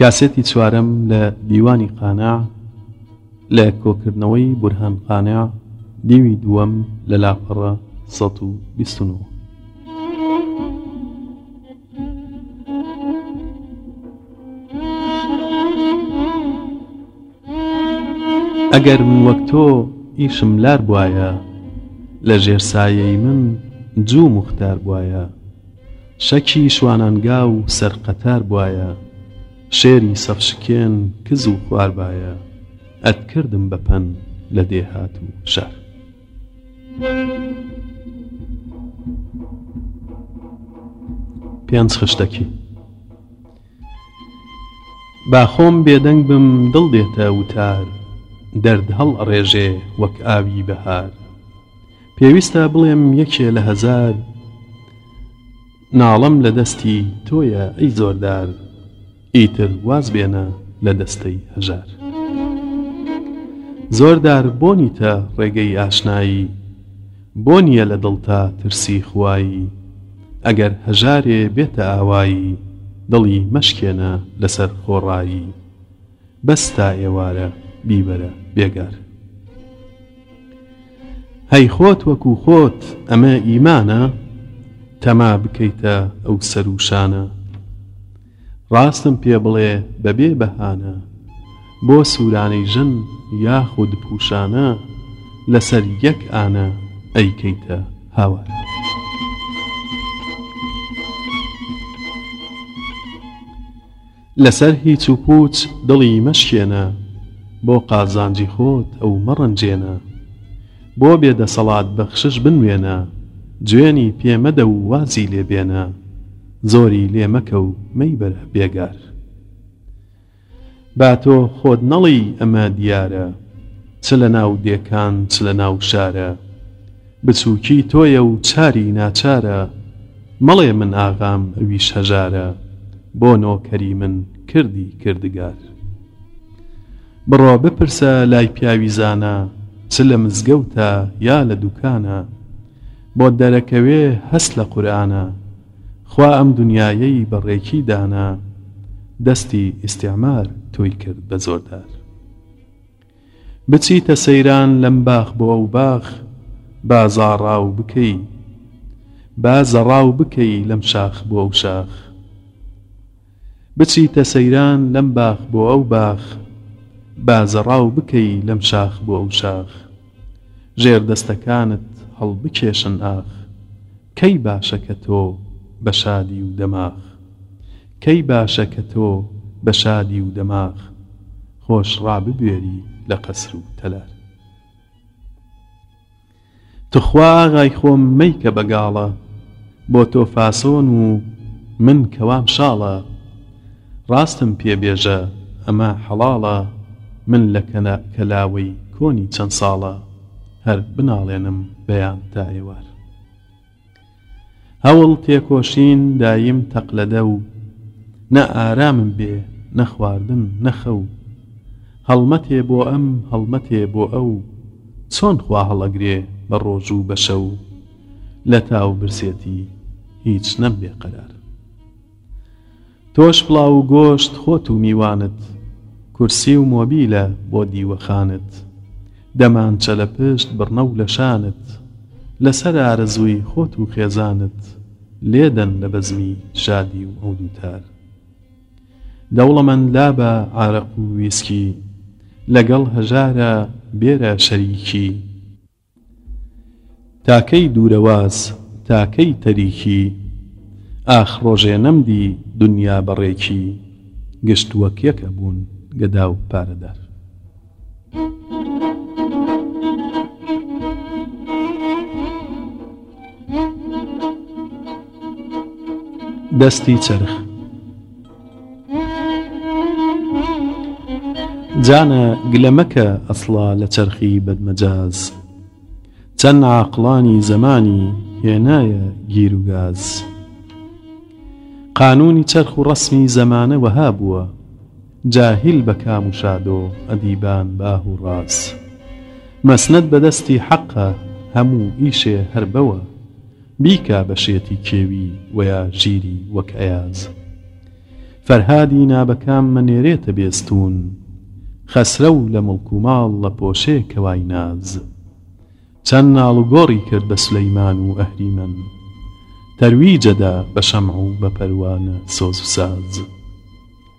کاسێتی چوارەم لە دیوانی قانع لە کۆکردنەوەی بورهان قانع دیوی دووەم لە لاپەڕە ١٢٩. ئەگەر من وەک تۆ ئیشم لار بوایە لە ژێر سایەی من جوو موختار بوایە شەکی شوانانگا و سەر قەتار بوایە شێری سەف شکێن کز و خوار بایە ئەتکردم بە پەن لە دێهات و شار. پێنج خشتەکی باخۆم بێدەنگ بم دڵ دێتە وتار دەرد هەڵ ئەڕێژێ وەک ئاوی بەهار پێویستە بڵێم یەکێ لە هەزار ناڵەم لە دەستی تۆیە ئەی زۆردار ئیتر واز بێنە لە دەستەی هەژار زۆردار بۆنیتە ڕێگەی ئاشنایی بۆ نییە لە دڵتا ترسی خوایی ئەگەر هەژارێ بێتە ئاوایی دڵی مەشکێنە لەسەر خۆڕایی بەس تا ئێوارە بیبەرە بێگار. هەی خۆت وەکو خۆت ئەمە ئیمانە تەما بکەیتە ئەو سەرو شانە ڕاستم پێ بڵێ بەبێ بەهانە بۆ سورانەی ژن یاخود پوشانە لەسەر یەک ئانە ئەیکەیتە هاوارە. لەسەر هیچ و پووچ دڵی مەشکێنە، بۆ قازانجی خۆت ئەو مەڕەنجێنە. بۆ بێ دەسەڵات بەخشش بنوێنە، جوێنی پێ مەدە و وازی لێ بێنە، زۆری لێ مەکە و مەیبەرە بێگار. با تۆ خۆت نەڵێی ئەمە دیارە، چ لەناو دێکان چ لەناو شارە. بچوکی تۆیە و چاری ناچارە. مەڵێ من ئاغام ئەویش هەژارە بۆ نۆکەری من کردی کردگار. بڕۆ بپرسە لای پیاوی زانا چ لە مزگەوتە یا لە دوکانە بۆت دەرەکەوێ هەست لە قورئانە خوا ئەم دنیایەی بە ڕێکی دانا دەستی ئیستیعمار تۆی کرد بە زۆردار. بچیتە سەیران لەم باخ بۆ ئەو باخ با زاڕاو بکەی با زەڕاو بکەی لەم شاخ بۆ ئەو شاخ بچیتە سەیران لەم باخ بۆ ئەو باخ با زەڕاو بکەی لەم شاخ بۆ ئەو شاخ ژێر دەستەکانت هەڵبکێشن ئاخ کەی باشە کە تۆ بە شادی و دەماخ کەی باشە کە تۆ بە شادی و دەماخ خۆش ڕاببوێری لە قەسر و تەلار. تخوا ئاغای خۆم مەیکە بە گاڵە بۆ تۆ فاسۆن و من کەوام شاڵە ڕاستم پێ بێژە ئەمە حەڵاڵە من لە کەلاوەی کۆنی چەن ساڵە هەر بناڵێنم بەیان تا ئێوار هەوڵ تێکۆشین دایم تەقلەدە و نە ئارامم بێ نە خواردن نە خەو هەڵمەتێ بۆ ئەم هەڵمەتێ بۆ ئەو چۆن خوا هەڵەگرێ بە ڕۆژ و بە شەو لە تاو برسێتی هیچ نەم بێ قەرار. تۆش پڵاو و گۆشت خۆت و میوانت کورسی و مۆبیلە بۆ دیوەخانت دەمانچە لە پشت بڕنە و لە شانت لەسەر ئارەزووی خۆت و خێزانت لێدەن لە بەزمی شادی و عود و تار دەوڵەمەند لابە عارەق و ویسکی لەگەڵ هەژارە بێرە شەریکی تا کەی دوورەواز تا کەی تەریکی ئاخ ڕۆژێ نەمدی دونیا بە ڕێکی گشت وەک یەک ئەبوون گەدا و پارەدار. دەستی چەرخ. جانە گلە مەکە ئەسڵا لە چەرخی بەدمەجاز چەن عاقڵانی زەمانی هێنایە گیر و گاز قانوونی چەرخ و ڕەسمی زەمانە وەها بووە جاهیل بە کام و شادۆ ئەدیبان باه و ڕاز مەسنەد بە دەستی حەقە هەموو ئیشێ هەر بەوە بیکە بە شێتی کێوی وەیا ژیری وەک ئەیاز فەرهادی نابەکام مە نێرێتە بێستوون خەسرەو لە مڵک و ماڵ ڵە پۆشێ کەوای ناز چەن ناڵ و گۆڕی کرد بە سلیمان و ئەهریمەن تەرویجە دا بە شەمع و بە پەروانە سۆز و ساز.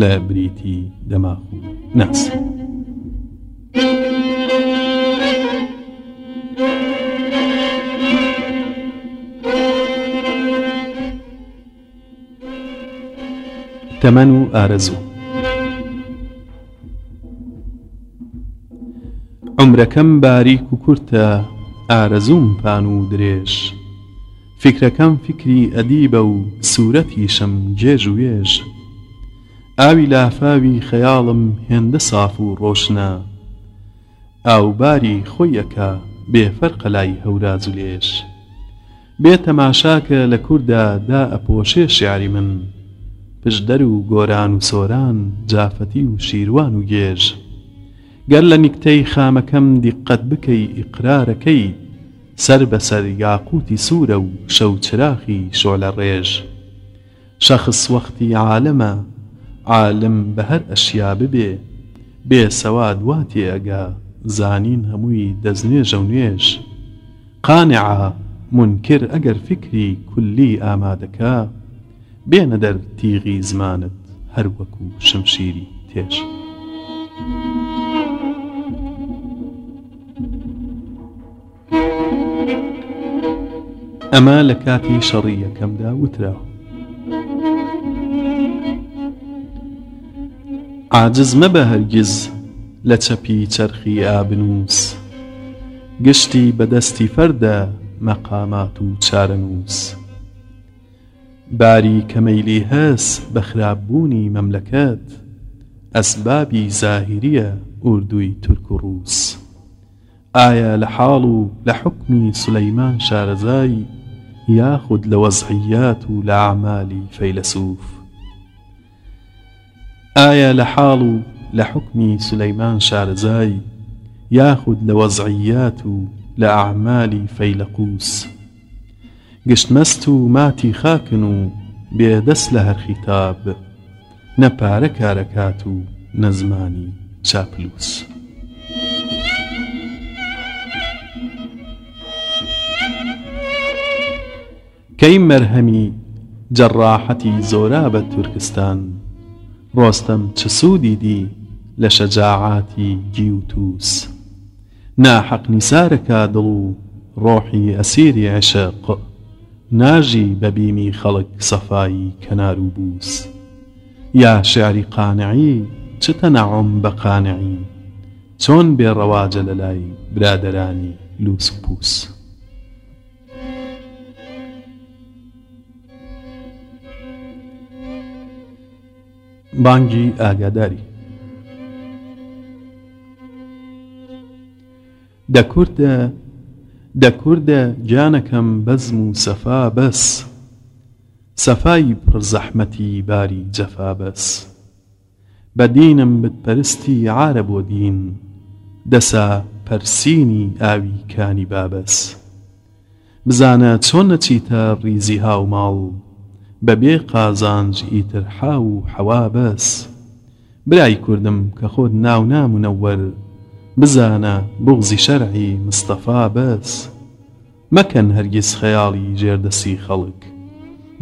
لە بریتی دەماخ و ناس. تەمەن و ئارەزوو عمرەکەم باریک و کورتە ئارەزووم پان و درێژ فیکرەکەم فیکری ئەدیبە و سوورەتیشم گێژ و وێژ ئاوی لافاوی خەیاڵم هێندە ساف و ڕۆشنە ئاو باری خۆی ئەکا بێ فەرقە لای هەوراز و لێژ بێ تەماشاکە لە کوردا دا ئەپۆشێ شیعری من پشدەر و گۆران و سۆران جافەتی و شیروان و گێژ گەر لە نیکتەی خامەکەم دیققەت بکەی ئیقرار ئەکەی سەر بە سەر یاقوتی سوورە و شەو چراخی شۆلە ڕێژ شەخس وەختی عالەمە عالم بە هەر ئەشیا ببێ بێ سەواد وا تێ ئەگا زانین هەمووی دەستنوێژە و نوێژ قانعە مونکر ئەگەر فیکری کولی ئامادە کا بێنە دەر تیغی زمانت هەر وەکو شمشیری تێژ. ئەمە لە کاتی شەڕی یەکەمدا وترا و عاجز مەبە هەرگیز لە چەپی چەرخی ئابنووس گشتی بە دەستی فەردە مەقامات و چارەنووس. باری کە مەیلی هەس بە خراپ بوونی مەملەکەت ئەسبابی زاهیریە ئوردووی تورک و ڕووس ئایا لە حاڵ و لە حوکمی سولەیمان شارەزای یاخود لە وەزعیات و لە ئەعمالی فەیلەسوف ئایا لە حاڵ و لە حوکمی سولەیمان شارەزای یاخود لە وەزعییات و لە ئەعمالی فەیلەقووس گشت مەست و ماتی خاکن و بێ دەس لە هەر خیتاب نە پارە کارەکات و نە زمانی چاپلووس. کەی مەرهەمی جەڕاحەتی زۆرابە تورکستان؟ ڕۆستەم چ سوودی دی لە شەجاعاتی گیوتوس؟ ناحەق نیسارەکا دڵ و ڕۆحی ئەسیری عیشق ناژی بە بیمی خەڵک سەفایی کەناروبووس؟ یا شێعری قانعی چ تەنەعوم بە قانعی چۆن بێ ڕەواجە لە لای برادەرانی لووس و پووس؟ بانگی ئاگاداری دە کوردە دە کوردە گیانەکەم بەزم و سەفا بەس سەفای پڕ زەحمەتی باری جەفا بەس بە دینم بت پەرستی عارە بۆ دین دەسا پەرسینی ئاوی کانی بابەس بزانە چۆن نەچیتە ڕیزی هاوماڵ بە بێ قازانج ئیتر حاو و حەوا بەس برای کوردم کە خۆت ناو نا منەوەر بزانە بوغزی شەرعی مستەفا بەس. مەکەن هەرگیز خەیاڵی ژێردەستی خەڵک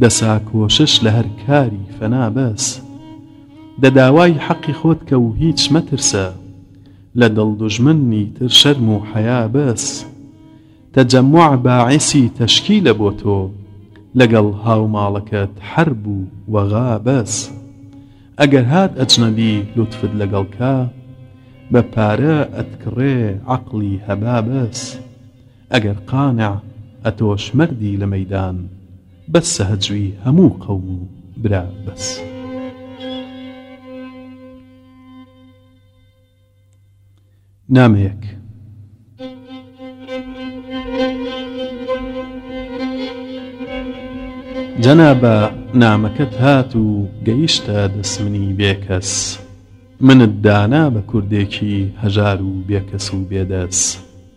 دەسا کۆشش لە هەر کاری فەنا بەس دە داوای حەقی خۆت کە و هیچ مەترسە لە دڵ دوژمن نیتر شەرم و حەیا بەس تەجەموع باعیسی تەشکیلە بۆ تۆ لەگەڵ هاوماڵەکەت حەرب و وەغا بەس ئەگەر هات ئەجنەبی لوتفت لەگەڵ کا بە پارە ئەتکڕێ عەقڵی هەبا بەس ئەگەر قانع ئەتۆش مەردی لە مەیدان بەسە هەجوی هەموو قەوم و برا بەس. نامەیەک. جەنابە نامەکەت هات و گەیشتە دەس منی بێکەس منت دانا بە کوردێکی هەژار و بێکەس و بێدەس.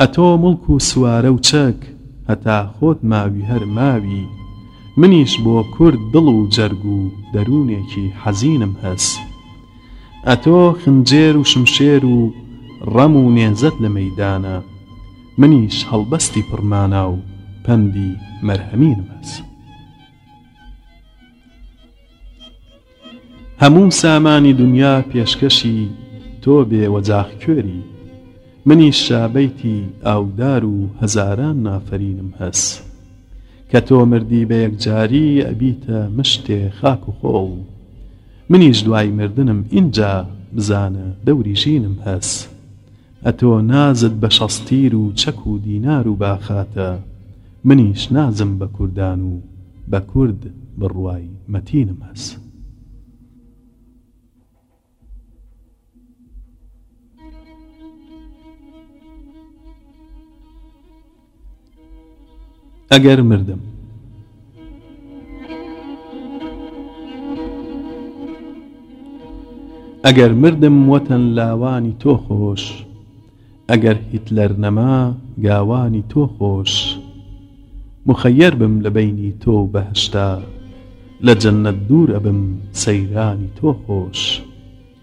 ئەتۆ مڵک و سوارە و چەک هەتا خۆت ماوی هەر ماوی منیش بۆ کورد دڵ و جەرگ و دەروونێکی حەزینم هەس ئەتۆ خنجێر و شمشێر و ڕەم و نێزەت لە مەیدانە منیش هەڵبەستی پڕ مانا و پەندی مەرهەمینم هەس. هەموو سامانی دونیا پێشکەشی تۆ بێ وەجاخ کوێری منیش شا بەیتی ئاودار و هەزاران نافەرینم هەس کە تۆ مردی بە یەکجاری ئەبیتە مشتێ خاک و خۆڵ منیش دوای مردنم ئینجا بزانە دەوری ژینم هەس ئەتۆ نازت بە شەستیر و چەک و دینار و باخاتە، منیش نازم بە کوردان و بە کورد بڕوای مەتینم هەس. ئەگەر مردم. ئەگەر مردم وەتەن لاوانی تۆ خۆش ئەگەر هیتلەر نەما گاوانی تۆ خۆش موخەیەر بم لە بەینی تۆ و بەهەشتا لە جەنەت دوور ئەبم سەیرانی تۆ خۆش.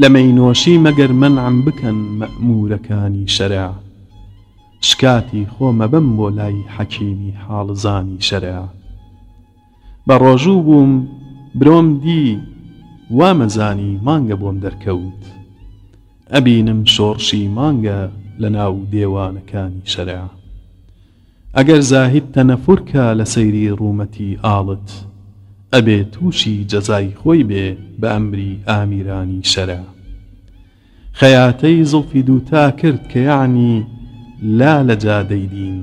لە مەینۆشی مەگەر مەنعم بکەن مەئموورەکانی شەرع شکاتی خۆم ئەبەم بۆ لای حەکیمی حاڵزانی شەرع بە ڕۆژوو بووم برۆم دی وامەزانی مانگە بۆم دەرکەوت ئەبینم شۆڕشی مانگە لە ناو دێوانەکانی شەرع ئەگەر زاهید تەنەفور کا لە سەیری ڕوومەتی ئاڵت ئەبێ تووشی جەزای خۆی بێ بە ئەمری ئامیرانی شەرع خەیاتەی زوڵفی دووتا کرد کە یەعنی لا لە جادەی دین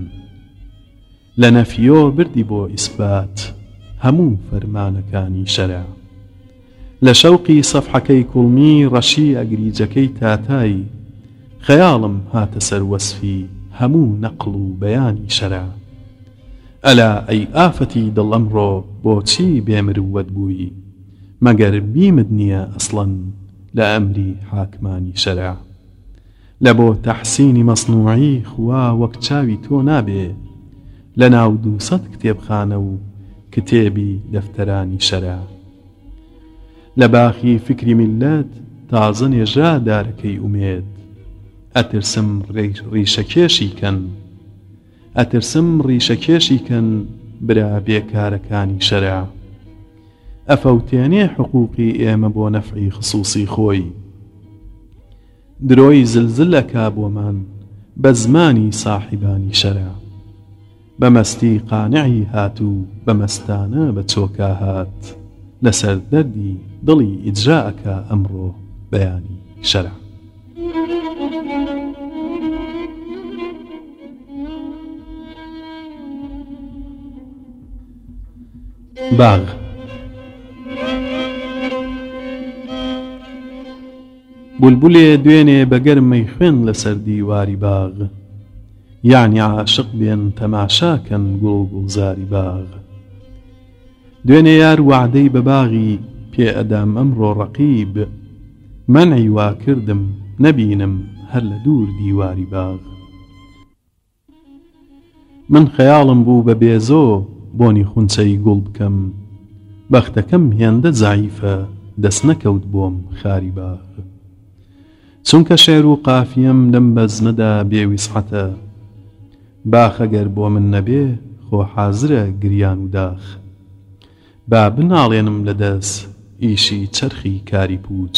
لە نەفیۆ بردی بۆ ئیسبات هەموو فەرمانەکانی شەرع. لە شەوقی سەفحەکەی کوڵمی ڕەشی ئەگریجەکەی تاتای خەیاڵم هاتە سەر وەسفی هەموو نەقڵ و بەیانی شەرع ئەلا ئەی ئافەتی دڵ ئەمڕۆ بۆچی بێ مرووەت بووی مەگەر بیمت نییە ئەسڵەن لە ئەمری حاکمانی شەرع لە بۆ تەحسینی مەسنوعی خوا وەک چاوی تۆ نابێ لە ناو دوو سەد کتێبخانە و کتێبی دەفتەرانی شەرع لە باخی فیکری میللەت تازە نێژرا دارەکەی ئومێد ئەترسم ڕیشەکێشی کەن ئەترسم ڕیشەکێشی کەن برا بێکارەکانی شەرع ئەفەوتێنێ حقوقی ئێمە بۆ نەفعی خسوسی خۆی. درۆی زل زل ئەکا بۆمان بە زمانی ساحیبانی شەرع بە مەستی قانعی هات و بە مەستانە بە چۆکا هات لەسەر دەردی دڵی ئیجرا ئەکا ئەمڕۆ بەیانی شەرع. باغ. بولبولێ دوێنێ بە گەرمەی خوێن لەسەر دیواری باغ یانی عاشق بێن تەماشا کەن گوڵ و گوڵزاری باغ دوێنێ یار وەعدەی بە باغی پێ ئەدام ئەمڕۆ ڕەقیب مەنعی وا کردم نەبینم هەر لە دوور دیواری باغ. من خەیاڵم بوو بە بێزۆ بۆنی خونچەی گوڵ بکەم بەختەکەم هێندە زەعیفە دەست نەکەوت بۆم خاری باغ چونکە شێعر و قافیەم لەم بەزمەدا بێ ویسعەتە باخە گەر بۆ من نەبێ خۆ حازرە گریان و داخ با بناڵێنم لە دەس ئیشی چەرخی کاری پووچ.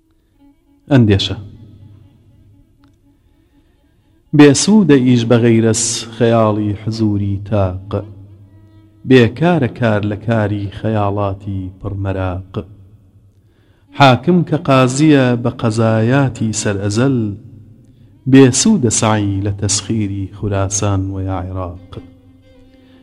ئەندێشە بێسوودە ئیش بە غەیرەز خەیاڵی حزووری تاق بێکارە کار لە کاری خەیاڵاتی پڕ مەراق حاکم کە قازییە بە قەزایاتی سەر ئەزەل بێسوودە سەعی لە تەسخیری خوراسان و یا عێراق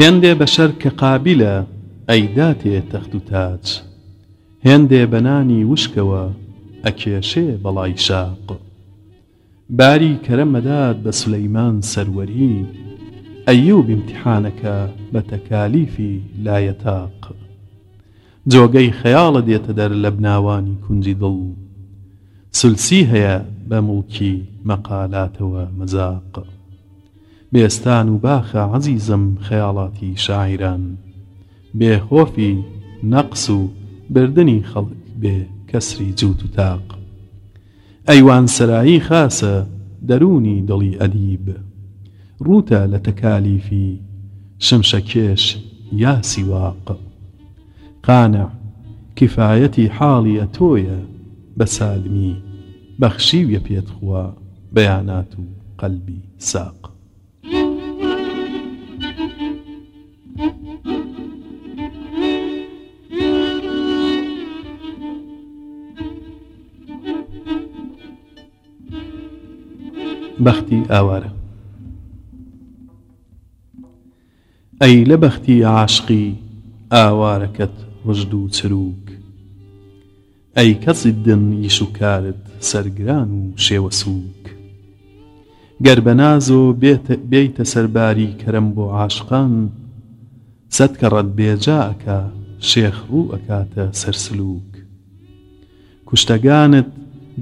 هێندێ بەشەر کە قابیلە ئەیداتێ تەخت و تاج هێندێ بە نانی وشکەوە ئەکێشێ بەڵای شاق باری کەرە مەدات بە سولەیمان سەروەری ئەیوب ئیمتیحانەکە بە تەکالیفی لایەتاق جۆگەی خەیاڵە دێتە دەر لە بناوانی کونجی دڵ سلسی هەیە بە موڵکی مەقالاتەوە مەزاق بێستان و باخە عەزیزم خەیاڵاتی شاعیران بێ خۆفی نەقس و بردنی خەڵک بێ کەسری جووت و تاق ئەیوانسەرایی خاسە دەروونی دڵی ئەدیب ڕووتە لە تەکالیفی شمشەکێش یا سیواق قانع کیفایەتی حاڵی ئەتۆیە بە سالمی بەخشیویە پێت خوا بەیانات و قەلبی ساق. بەختی ئاوارە ئەی لە بەختی عاشقی ئاوارەکەت مژدوو چرووک ئەی کەسی دن ئیش و کارت سەر گران و شێوە سووک گەر بە نازۆ بێیتە سەر باری کەرەم بۆ عاشقان سەد کەڕەت بێ جا ئەکا شێخ ڕوو ئەکاتە سەر سلووک کوشتەگانت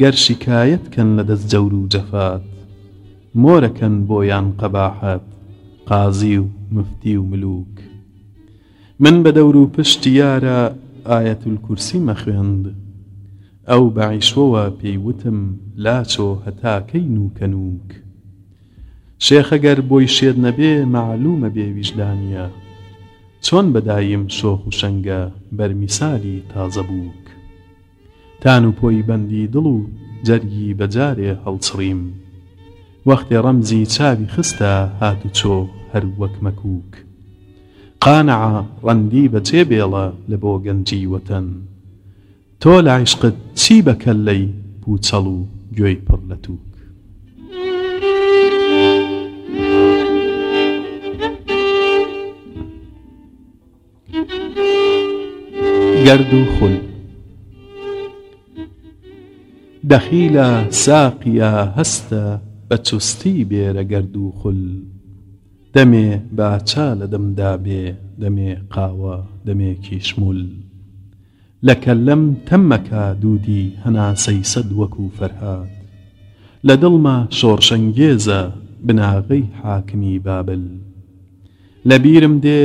گەر شیکایەت کەن لە دەس جەور و جەفات مۆرەکەن بۆیان قەباحەت قازی و مفتی و ملووک من بە دەورو پشت یارە ئایەت الکورسی مەخوێند ئەو بە عیشوەوە پێی وتم لاچۆ هەتا کەی نوکە نوک شێخە گەر بۆی شێت نەبێ مەعلومە بێ ویژدانیە چۆن بە دایم شۆخ و شەنگە بەرمیسالی تازە بوک. تان و پۆی بەندی دڵ و جەرگی بە جارێ هەڵچڕیم وەختێ ڕەمزی چاوی خستە هاتوچۆ هەر وەک مەکووک قانعە ڕەندی بە چێ بێڵە لە بۆ گەنجی وەتەن تۆ لە عیشقت چی بە کەللەی پووچەڵ و گوێی پڕ لە تووک. گرد و خول دەخیلە ساقییا هەستە بە چوستی بێرە گرد و خول دەمێ با چا لە دەمدا بێ دەمێ قاوە دەمێ کیشمول لە کەللەم تەم مەکە دوودی هەناسەی سەد وەکوو فەرهاد لە دڵما شۆڕشەنگێزە بناغەی حاکمی بابل لە بیرم دێ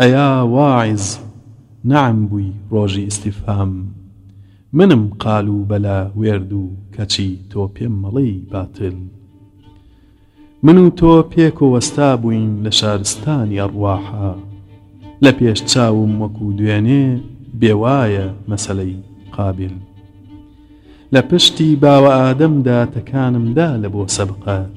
ئەیا واعیز نەعم بووی ڕۆژی ئیستیفهام منم قالوبەلە وێردو کەچی تۆ پێم مەڵێی باتل من و تۆ پێکۆ وەستا بووین لە شارستانی ئەڕواحا لە پێش چاوم وەکو دوێنێ بێ وایە مەسەلەی قابیل لە پشتی باوە ئادەمدا تەکانم دا لە بۆ سەبقەت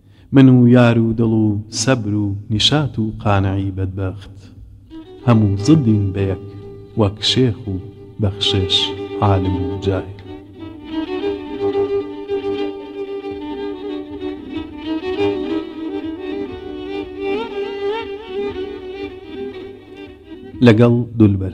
من و یار و دڵ و سەبر و نیشات و قانعی بەدبەخت هەموو زدین بە یەک وەک شێخ و بەخشش عالم و جاهل. لەگەڵ دولبەر.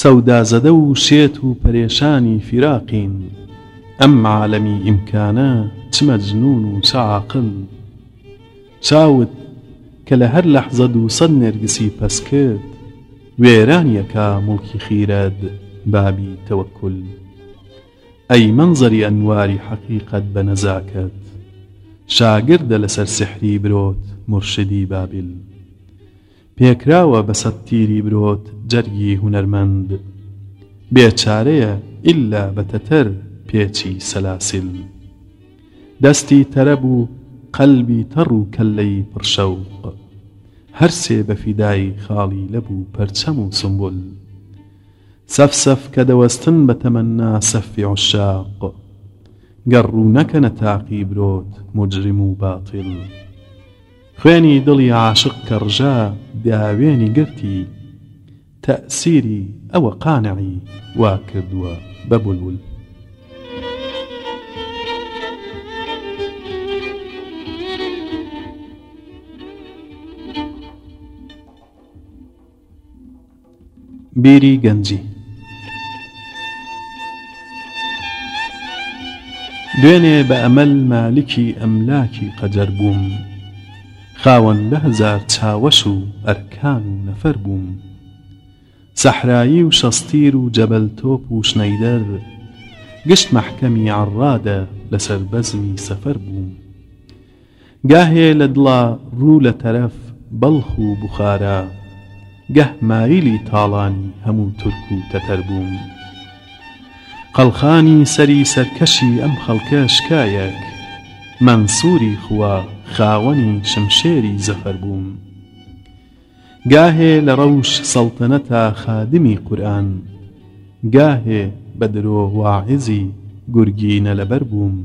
سەودازەدە و شێت و پەرێشانی فیراقین ئەم عالەمی ئیمکانە چ مەجنون و چ عاقل چاوت کە لە هەر لەحزە دووسەد نێرگسی پەس کرد وێرانی ئەکا موڵکی خیرەت بابی تەوەکول ئەی مەنزەری ئەنواری حەقیقەت بە نەزاکەت شاگردە لەسەر سحری برۆت مورشدی بابل پێکراوە بە سەد تیری برۆت جەرگی هونەرمەند بێ چارەیە ئیلا بە تەتەر پێچی سەلاسیل دەستی تەرەب و قەلبی تەڕ و کەللەی پڕ شەوق هەر سێ بە فیدای خاڵی لەب و پەرچەم و سومبول سەف سەف کە دەوەستن بە تەمەنا سەفی عوشاق گەر ڕوو نەکەنە تاقی برۆت موجرم و باتیل. خوێنی دڵی عاشق کە ڕژا داوێنی گرتی تەئسیری ئەوە قانعی وا کردووە بە بولبول. بیری گەنجی دوێنێ بە ئەمەل مالکی ئەملاکی قەدەر بووم خاوەن لە هەزار چاوەش و ئەرکان و نەفەر بووم سەحرایی و شەستیر و جەبەل تۆپ و شنەیدەر گشت مەحکەمی عەڕادە لەسەر بەزمی سەفەر بووم گا هەیە لە دڵا ڕوو لە تەرەف بەڵخ و بوخارا گەه مایلی تاڵانی هەموو تورک و تەتەر بووم قەڵخانی سەری سەرکەشی ئەم خەڵکە شکا یەک مەنسوری خوا خاوەنی شمشێری زەفەر بووم گاهێ لە ڕەوش سەڵتەنەتا خادمی قورئان گاهێ بە درۆ واعیزی گورگینە لەبەر بووم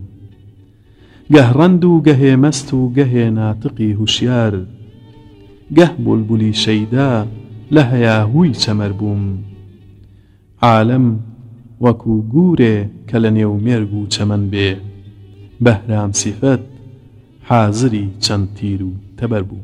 گه ڕەند و گهێ مەست و گهێ ناتقی هوشیار گه بولبولی شەیدا لە هەیاهوی چەمەر بووم عالەم وەکو گورێ کە لە نێو مێرگ و چەمەن بێ بەهرام سیفەت حازری چەند تیر و تەبەر بوو.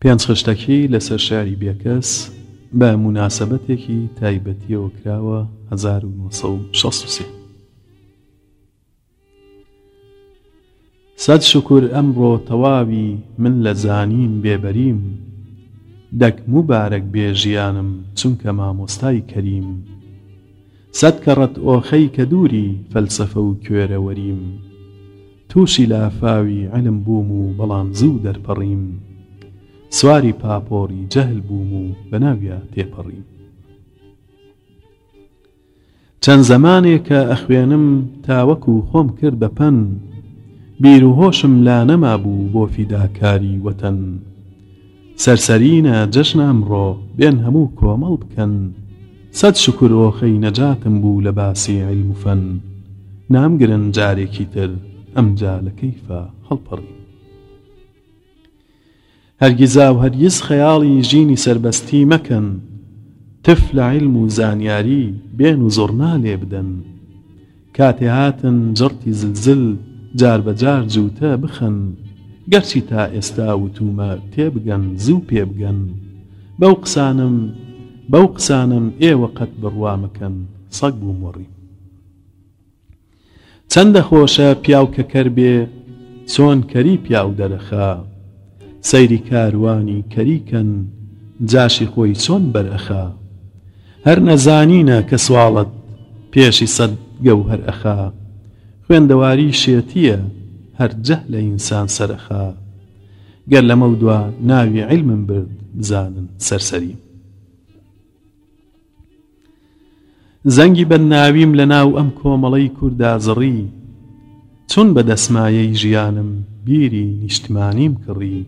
پێنج خشتەکی لەسەر شعری بێکەس بە موناسەبەتێکی تایبەتیەوە کراوە هەزار و نۆ سەد و شەست و سێ. سەد شوکور ئەمڕۆ تەواوی من لە زانین بێبەریم دەک موبارەک بێ ژیانم چونکە مامۆستای کەریم سەد کەڕەت ئۆخەی کە دووری فەلسەفە و کوێرەوەریم تووشی لافاوی عیلم بووم و بەڵام زوو دەرپەڕیم سواری پاپۆڕی جەهل بووم و بەناویا تێپەڕیم چەند زەمانێکە ئەخوێنم تاوەکو خۆم کرد بە پەن بیرو هۆشم لانەمابوو بۆ فیداکاری وەتەن سەرسەرینە جەژنە ئەمڕۆ بێن هەموو کۆمەڵ بکەن سەد شوکور ئۆخەی نەجاتم بوو لە باسی عیلم و فەن نامگرن جارێکی تر ئەمجا لە کەیفا هەڵپەڕین هەرگیزاو هەرگیز خەیاڵی ژینی سەربەستی مەکەن تف لە عیلم و زانیاری بێن و زوڕنا لێبدەن کاتێ هاتن جڕتی زل زل جار بە جار جووتە بخەن گەرچی تا ئێستا وتوومە تێبگەن زوو پێ بگەن بەو قسانەم بەو قسانەم ئێوە قەت بڕوا مەکەن سەگ بووم وەڕیم. چەندە خۆشە پیاو کە کەر بێ چۆن کەری پیاو دەرەخا. سەیری کاروانی کەری کەن جاشی خۆی چۆن بەر ئەخا هەر نەزانینە کە سواڵت پێشی سەد گەوهەر ئەخا خوێندەواری شێتیە هەر جەهلە ئینسان سەر ئەخا گەر لەمەودوا ناوی عیلمم برد بزانن سەرسەریم. زەنگی بەدناویم لە ناو ئەم کۆمەڵەی کوردا زڕی چون بە دەسمایەی ژیانم بیری نیشتمانیم کڕی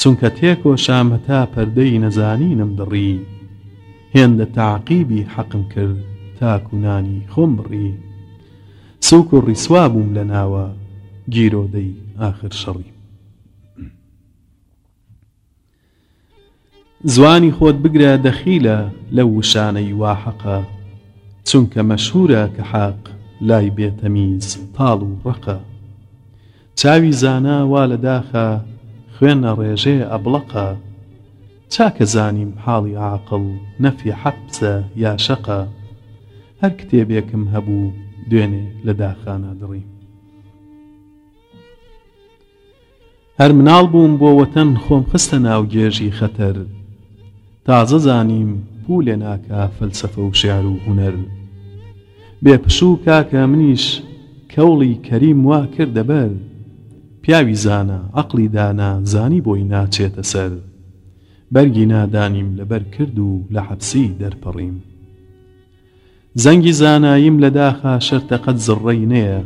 چونکە تێکۆشام هەتا پەردەی نەزانینم دڕی هێندە تەعقیبی حەقم کرد تاکو نانی خۆم بڕی سوک و ڕیسوا بووم لە ناوە گیرۆدەی ئاخر شەڕی. زوانی خۆت بگرە دەخیلە لەو وشانەی وا حەقە چونکە مەشهورە کە حەق لای بێ تەمیز تاڵ و ڕەقە چاوی زانا وا لە داخە خوێن ئەڕێژێ ئەبڵەقە چاکە زانیم حاڵی عاقڵ نەفی حەبسە یا شەقە هەر کتێبێکم هەبوو دوێنێ لە داخانا دڕیم. هەر مناڵ بووم بۆ وەتەن خۆم خستە ناو گێژی خەتەر تازە زانیم بوو لێ ناکا فەلسەفە و شێعر و هونەر بێ پشوو کاکە منیش کەوڵی کەریم وا کردە بەر پیاوی زانا عەقڵی دانا زانی بۆی ناچێتە سەر بەرگی نادانیم لەبەر کرد و لە عەبسی دەرپەڕیم. زەنگی زاناییم لە داخا شەرتە قەت زڕڕەی نەیە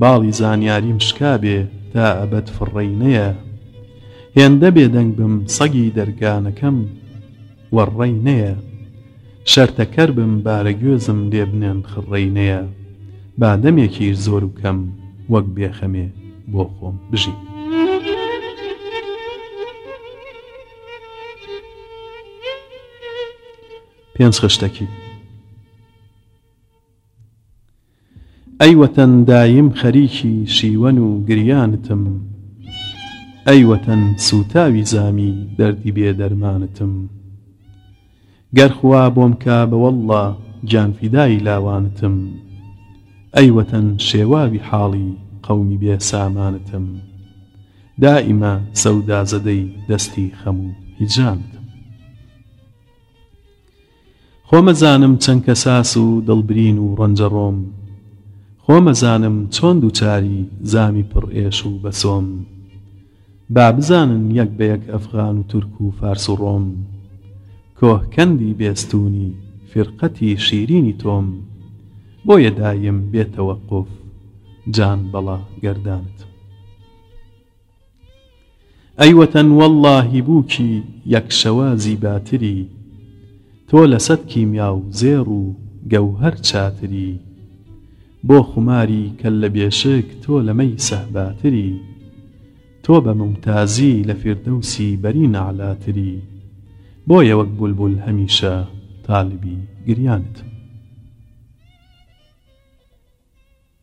باڵی زانیاریم شکابێ تا ئەبەد فڕڕەی نەیە هێندە بێدەنگ بم سەگی دەرگانەکەم وەڕڕەی نەیە شەرتە کەر بم بارە گوێزم لێ بنێن خڕڕەی نەیە با دەمێکیش زۆر و کەم وەک بێخەمێ بۆ خۆم بژیم. پێنج خشتەکی ئەی وەتەن دایم خەریکی شیوەن و گریانتم ئەی وەتەن سووتاوی زامی دەردی بێ دەرمانتم گەر خوا بۆم کا بە وەڵڵا گیانفیدایی لاوانتم ئەی وەتەن شێواوی حاڵی قەومی بێ سامانتم دائیمە سەودازەدەی دەستی خەم و هیجانتم خۆمەزانم چەند کەساس و دڵبرین و ڕەنجەڕۆم خۆمەزانم چۆن دووچاری زامی پڕ ئێش و بەسۆم با بزانن یەک بە یەک ئەفغان و تورک و فارس و ڕۆم کۆه کەندی بێستوونی فیرقەتی شیرینی تۆم بۆیە دایم بێ تەوەقوف جان بەڵا گەردانتم. ئەی وەتەن وەڵڵاهی بووکی یەک شەوە زیباتری تۆ لە سەد کیمیا و زێڕ و گەوهەر چاتری بۆ خوماری کەللە بێشک تۆ لە مەی سەهباتری تۆ بە مومتازی لە فیردەوسی بەرین ئەعلاتری بۆیە وەک بولبول هەمیشە تالبی گریانتم.